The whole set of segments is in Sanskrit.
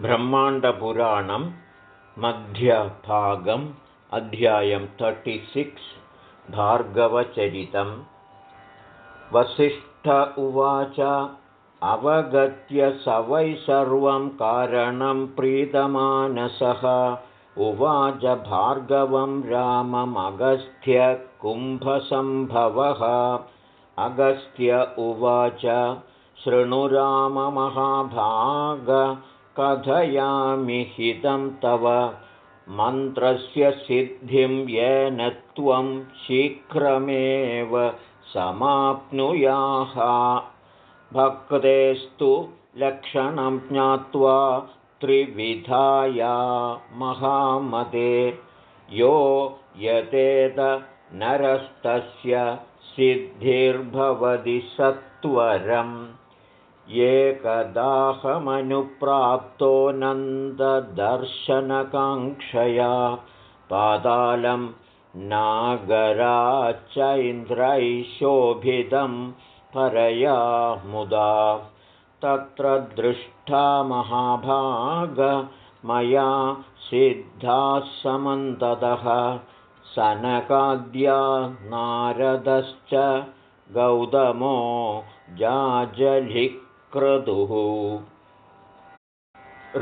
ब्रह्माण्डपुराणं मध्यभागम् अध्यायं सिक्स् भार्गवचरितं वसिष्ठ उवाच अवगत्य स वै सर्वं कारणं प्रीतमानसः। उवाच भार्गवं राममगस्त्यकुम्भसम्भवः अगस्त्य उवाच शृणुराममहाभाग कथयामि हितं तव। मन्त्रस्य सिद्धिं येन त्वं शीघ्रमेव समाप्नुयाः। भक्तेस्तु लक्षणं ज्ञात्वा त्रिविधाया महामते यो यतेत नरस्तस्य सिद्धिर्भवति सत्वरम् एकदाहमनुप्राप्तो नन्ददर्शनकाङ्क्षया पातालं नागराच्चैन्द्रैशोभितं परया मुदा तत्र दृष्टा महाभागमया सिद्धाः समन्ततः सनकाद्या नारदश्च गौतमो जाजलिक् क्रतुः।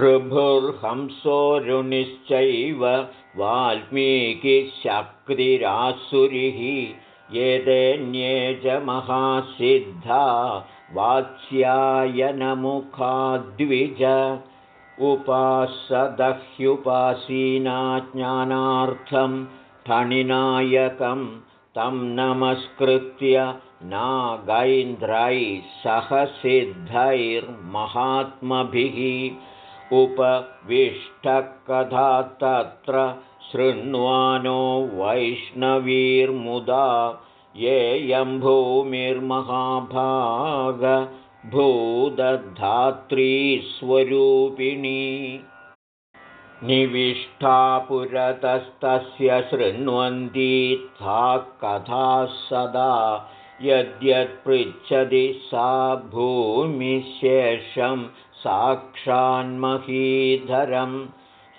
ऋभुर्हंसोरुणिश्चैव वाल्मीकिशक्तिरासुरिः एतेऽन्ये च महासिद्धा वात्स्यायनमुखाद्विज उपासदह्युपासीना ज्ञानार्थं फणिनायकं तं नमस्कृत्य नागैन्द्रैः सह सिद्धैर्महात्मभिः उपविष्टकथा तत्र शृण्वानो वैष्णवीर्मुदा येयं भूमिर्महाभागभूदधात्री स्वरूपिणी। निविष्ठा पुरतस्तस्य शृण्वन्ती सा कथाः सदा यद्यत्पृच्छति सा भूमिशेषं साक्षान्महीधरं।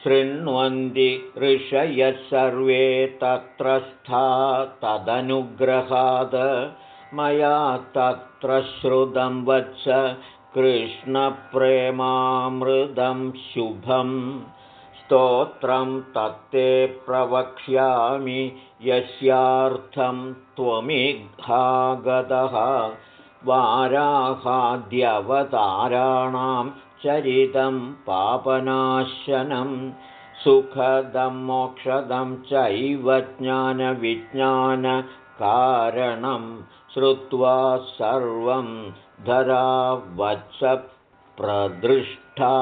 शृण्वन्ति ऋषयः सर्वे तत्र स्था तदनुग्रहाद। मया तत्र श्रुतं वत्स कृष्णप्रेमामृदं शुभम् स्तोत्रं तत्ते प्रवक्ष्यामि यस्यार्थं त्वमिघागतः वाराहाद्यवताराणां चरितं पापनाशनं सुखदं मोक्षदं चैव ज्ञानविज्ञानकारणं श्रुत्वा सर्वं धरावत्स प्रदृष्टा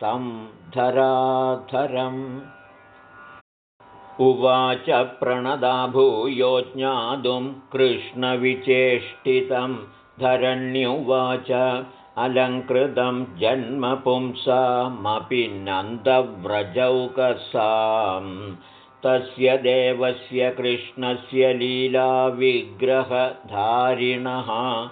तं धराधरम् उवाच प्रणदा भूयो ज्ञातुं कृष्णविचेष्टितं धरण्युवाच अलङ्कृतं जन्मपुंसामपि नन्दव्रजौकसां। तस्य देवस्य कृष्णस्य लीलाविग्रहधारिणः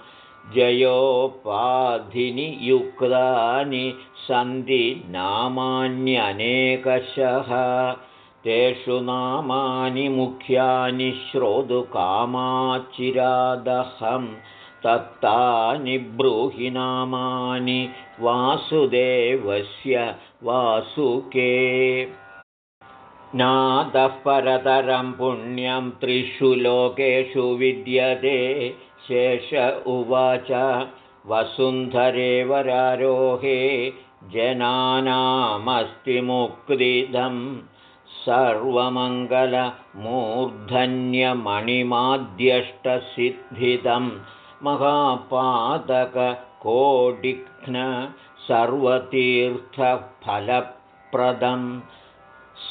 जयोपाधिनि युक्तानि सन्ति नामान्यनेकशः। तेषु नामानि मुख्यानि श्रोतुकामाचिरादहं। तत्तानि ब्रूहि नामानि वासुदेवस्य वासुके। नादः परतरं पुण्यं त्रिषु लोकेषु विद्यते शेष उवाच। वसुन्धरेवरारोहे जनानामस्ति मुक्तिदम् सर्वमङ्गलमूर्धन्यमणिमाद्यष्टसिद्धिदं। महापादककोडिघ्न सर्वतीर्थफलप्रदं।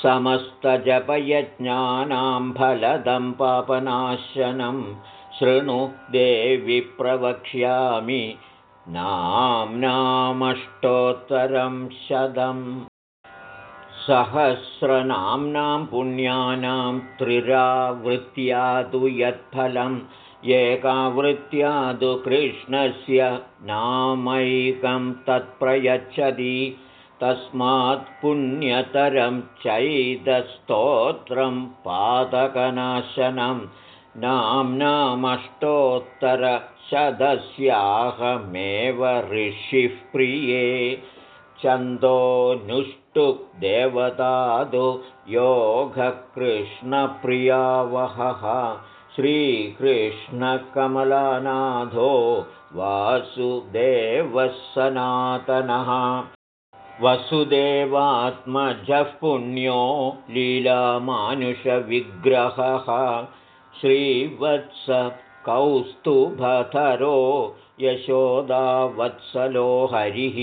समस्तजपयज्ञानां फलदं पापनाशनं शृणु देवि प्रवक्ष्यामि। नाम्नामष्टोत्तरं शतम्। सहस्रनाम्नां पुण्यानां त्रिरावृत्त्या तु यत्फलम्। एकावृत्त्या तु कृष्णस्य नामैकं तत्प्रयच्छति। तस्मात् पुण्यतरं चैदस्तोत्रं पादकनाशनं नाम्नामष्टोत्तरशतस्याहमेव ऋषिः प्रिये देवतादु योगकृष्णप्रियावहः श्रीकृष्णकमलनाथो वासुदेवः सनातनः वसुदेवात्मजः पुण्यो लीलामानुषविग्रहः श्रीवत्स कौस्तुभधरो यशोदावत्सलो हरिः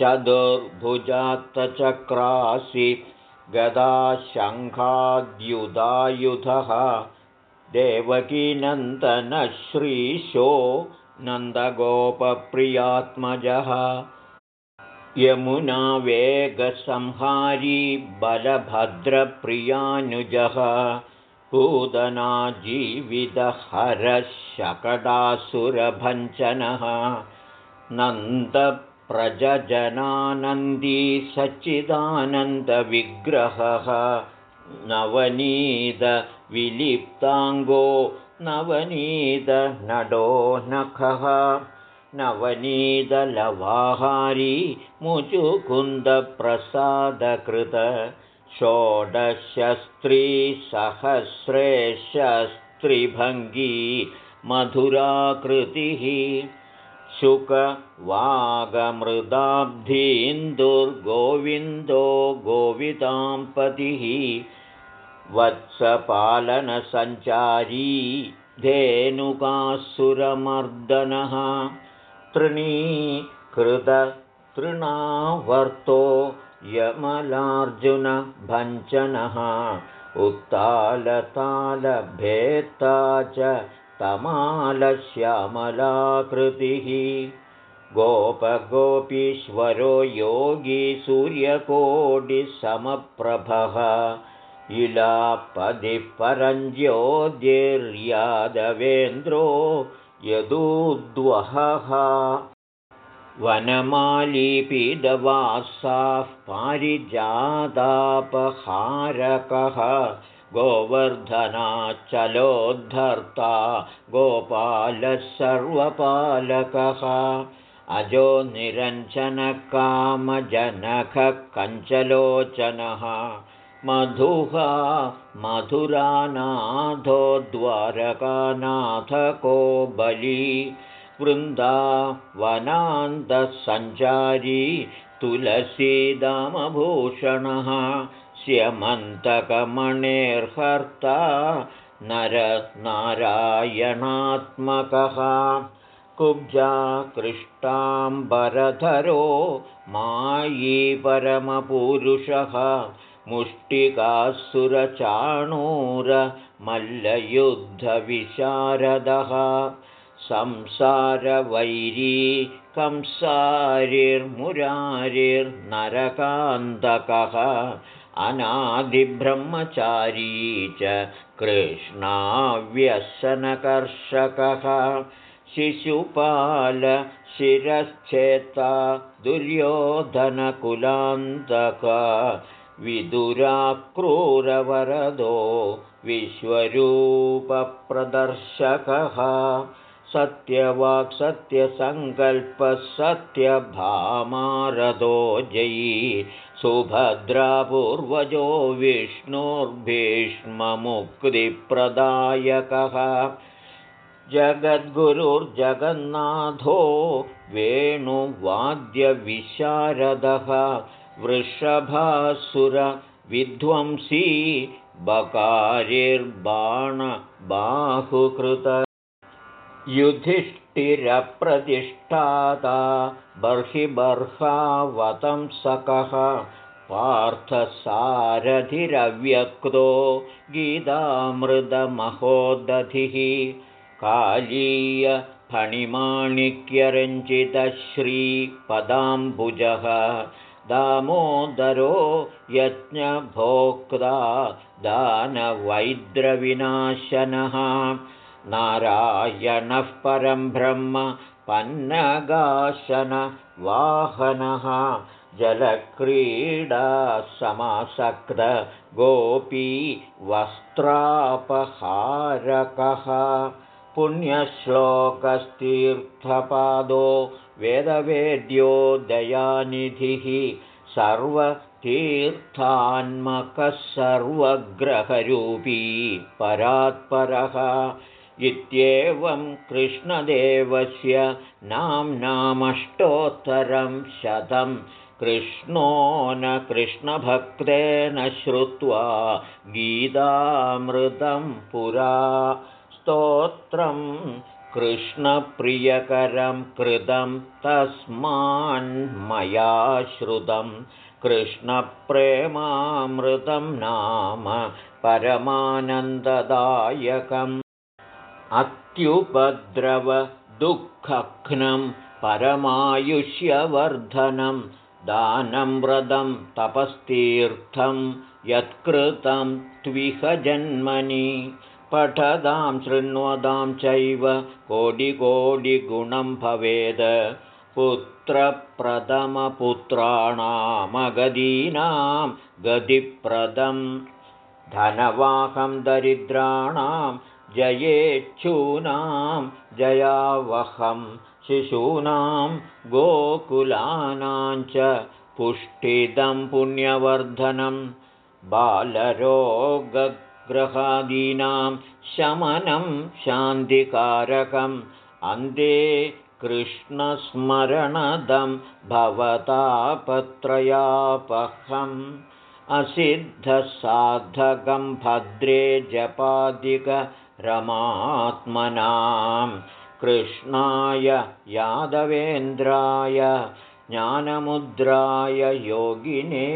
चतुर्भुजात्तचक्रासि गदाशङ्खाद्युदायुधः देवकीनन्दनश्रीशो नन्दगोपप्रियात्मजः यमुनावेगसंहारी बलभद्रप्रियानुजः पूदनाजीवितहरशकटासुरभञ्जनः नन्दप्रजजनानन्दी सच्चिदानन्दविग्रहः नवनीतविलिप्ताङ्गो नवनीतनडो नखः नवनीतलवाहारी मुचुकुन्दप्रसादकृत षोडशस्त्रीसहस्रेशस्त्रिभङ्गी मधुराकृतिः शुकवागमृदाब्धीन्दुर्गोविन्दो गोविताम्पतिः वत्सपालनसञ्चारी धेनुकासुरमर्दनः तृणावर्तो यमलार्जुनभञ्जनः उत्तालतालभेत्ता च तमालश्यामलाकृतिः। गोपगोपीश्वरो योगी सूर्यकोटिसमप्रभः। इलापदिः परञ्ज्योतिर्यादवेन्द्रो यदूद्वहः वनमालीपीदवासाः पारिजातापहारकः गोवर्धनाचलोद्धर्ता गोपालः सर्वपालकः अजो निरञ्जनकामजनकः कञ्चलोचनः मधुहा मधुरानाथो द्वारकानाथको बली वृन्दावनान्तसञ्चारी तुलसीदामभूषणः स्यमन्तकमणेर्हर्ता नरनारायणात्मकः। कुब्जाकृष्टाम्बरधरो मायी परमपुरुषः मुष्टिकासुरचाणूरमल्लयुद्धविशारदः संसारवैरी कंसारिर्मुरारिर्नरकान्तकः अनादिब्रह्मचारी च कृष्णाव्यसनकर्षकः शिशुपालशिरश्चेता दुर्योधनकुलान्तक विदुराक्रूरवरदो विश्वरूपप्रदर्शकः सत्यवाक्सत्यसङ्कल्पसत्यभामारदो जयी। सुभद्रापूर्वजो विष्णुर्भीष्ममुक्तिप्रदायकः। जगद्गुरुर्जगन्नाथो वेणुवाद्यविशारदः। वृषभासुरविध्वंसी बकारिर्बाणबाहुकृत युधिष्ठिरप्रतिष्ठाता बर्हि बर्हावतंसकः पार्थसारथिरव्यक्तो गीतामृतमहोदधिः। कालीयफणिमाणिक्यरञ्जितश्रीपदाम्बुजः। दामोदरो यज्ञभोक्ता दानवैद्रविनाशनः नारायणः परं ब्रह्म पन्नगाशनवाहनः जलक्रीडा समासक्त गोपी वस्त्रापहारकः पुण्यश्लोकस्तीर्थपादो वेदवेद्यो दयानिधिः सर्वतीर्थान्मकः सर्वग्रहरूपी परात्परः इत्येवं कृष्णदेवस्य नाम्नामष्टोत्तरं शतं। कृष्णो न कृष्णभक्तेन श्रुत्वा गीतामृतं पुरा। स्तोत्रं कृष्णप्रियकरं कृतं तस्मान्मया श्रुतं। कृष्णप्रेमामृतं नाम परमानन्ददायकम् अत्युपद्रवदुःखघ्नं परमायुष्यवर्धनं दानं व्रतं तपस्तीर्थं यत्कृतं त्विह जन्मनि पठदां शृण्वतां चैव कोटिकोटिगुणं भवेद् पुत्रप्रथमपुत्राणामगदीनां गतिप्रदं धनवाहं दरिद्राणां जयेच्छूनां जयावहं शिशूनां गोकुलानां च पुष्टिदं पुण्यवर्धनं बालरोगग्रहादीनां शमनं शान्तिकारकम् अन्ते कृष्णस्मरणदं भवतापत्रयापहम् असिद्धसाधकं भद्रे जपादिक रमात्मनां कृष्णाय यादवेन्द्राय ज्ञानमुद्राय योगिने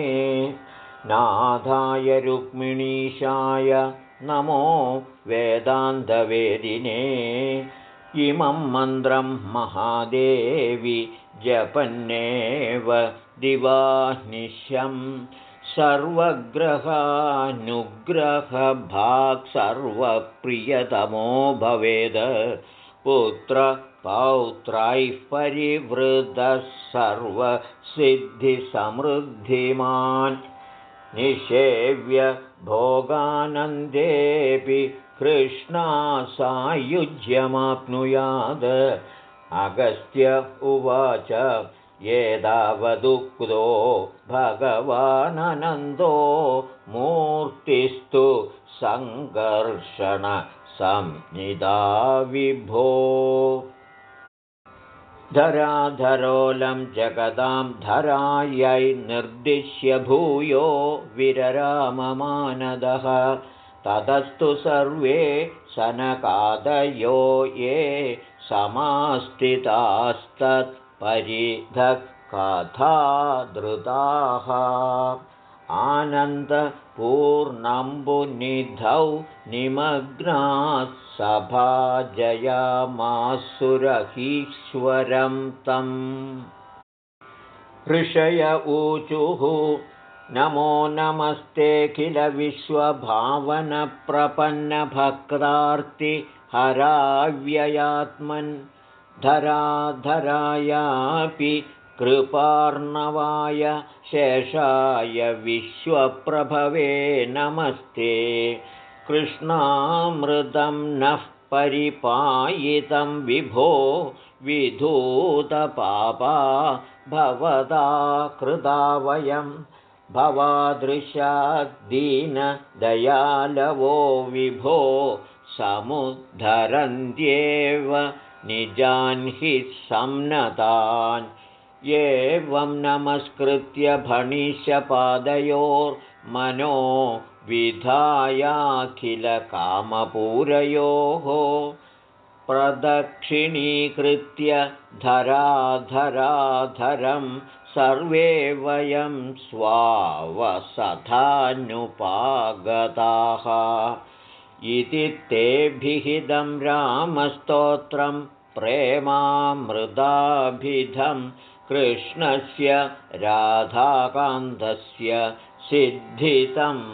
नाथाय रुक्मिणीशाय नमो वेदान्तवेदिने इमं मन्त्रं महादेवि जपन्नेव दिवानिशम् सर्वग्रहानुग्रहभाक् सर्वप्रियतमो भवेद। पुत्रपौत्रैः परिवृतः सर्वसिद्धिसमृद्धिमान्। निषेव्य भोगानन्देऽपि कृष्णा सायुज्यमाप्नुयाद अगस्त्य उवाच एतावदुक्तो भगवानन्दो मूर्तिस्तु सङ्कर्षणसंनिदा विभो। धराधरोलं जगदां धरायै निर्दिश्य भूयो विरराममानदः। ततस्तु सर्वे सनकादयो ये समास्थितास्तत् परिधकथा धृताः आनन्दपूर्णम्बुनिधौ निमग्नात् सभाजयामासुरहीश्वरं तम्। ऋषय ऊचुः नमो नमस्ते धराधरायापि कृपार्णवाय शेषाय विश्वप्रभवे नमस्ते। कृष्णामृतं नः परिपायितं विभो विधूतपापा भवदा कृदा वयं भवादृशाद्दीनदयालवो विभो समुद्धरन्त्येव निजान् हि संनतान्। एवं नमस्कृत्य भणिष्यपादयोर्मनो विधायाखिलकामपूरयोः। प्रदक्षिणीकृत्य धराधराधरं सर्वे वयं स्वावसथानुपागताः। इति तेभिहिदं रामस्तोत्रं प्रेमामृदाभिधं कृष्णस्य राधाकान्तस्य सिद्धितम्।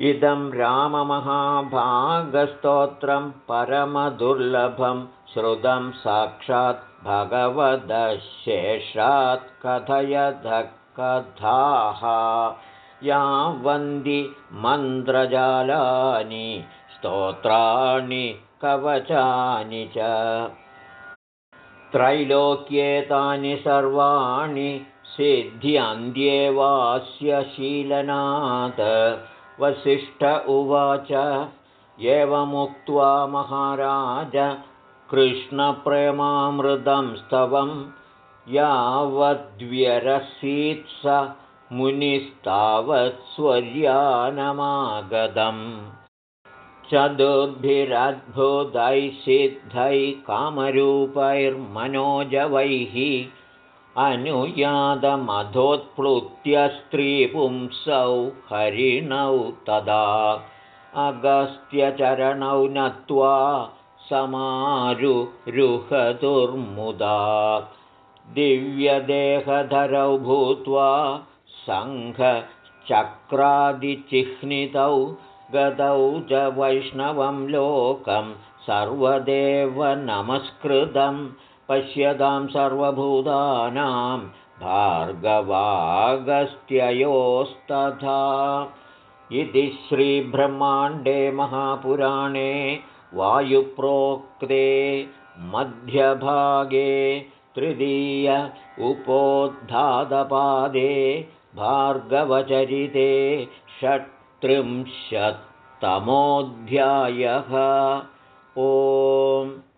इदं राममहाभागस्तोत्रं परमदुर्लभं श्रुतं साक्षात् भगवदशेषात् कथयतः कथाः वन्ति मन्त्रजालानि स्तोत्राणि कवचानि च। त्रैलोक्येतानि सर्वाणि सिद्ध्यन्त्येवास्य शीलनात् वसिष्ठ उवाच एवमुक्त्वा महाराज कृष्णप्रेमामृतं स्तवं यावद्व्यरसीत् स मुनिस्तावत्स्वर्यानमागतम् चतुर्भिरद्भुतैः कामरूपैर्मनोजवैः अनुयातमधोत्प्लुत्य स्त्रीपुंसौ हरिणौ तदा अगस्त्यचरणौ नत्वा समारुरुहतुर्मुदा दिव्यदेहधरौ भूत्वा सङ्घचक्रादिचिह्नितौ गतौ च वैष्णवं लोकं सर्वदेव नमस्कृतं पश्यतां सर्वभूतानां भार्गवागस्त्ययोस्तथा। इति श्रीब्रह्माण्डे महापुराणे वायुप्रोक्ते मध्यभागे तृतीय उपोद्धातपादे भार्गवचरिते षट्त्रिंशत्तमोऽध्यायः ओम्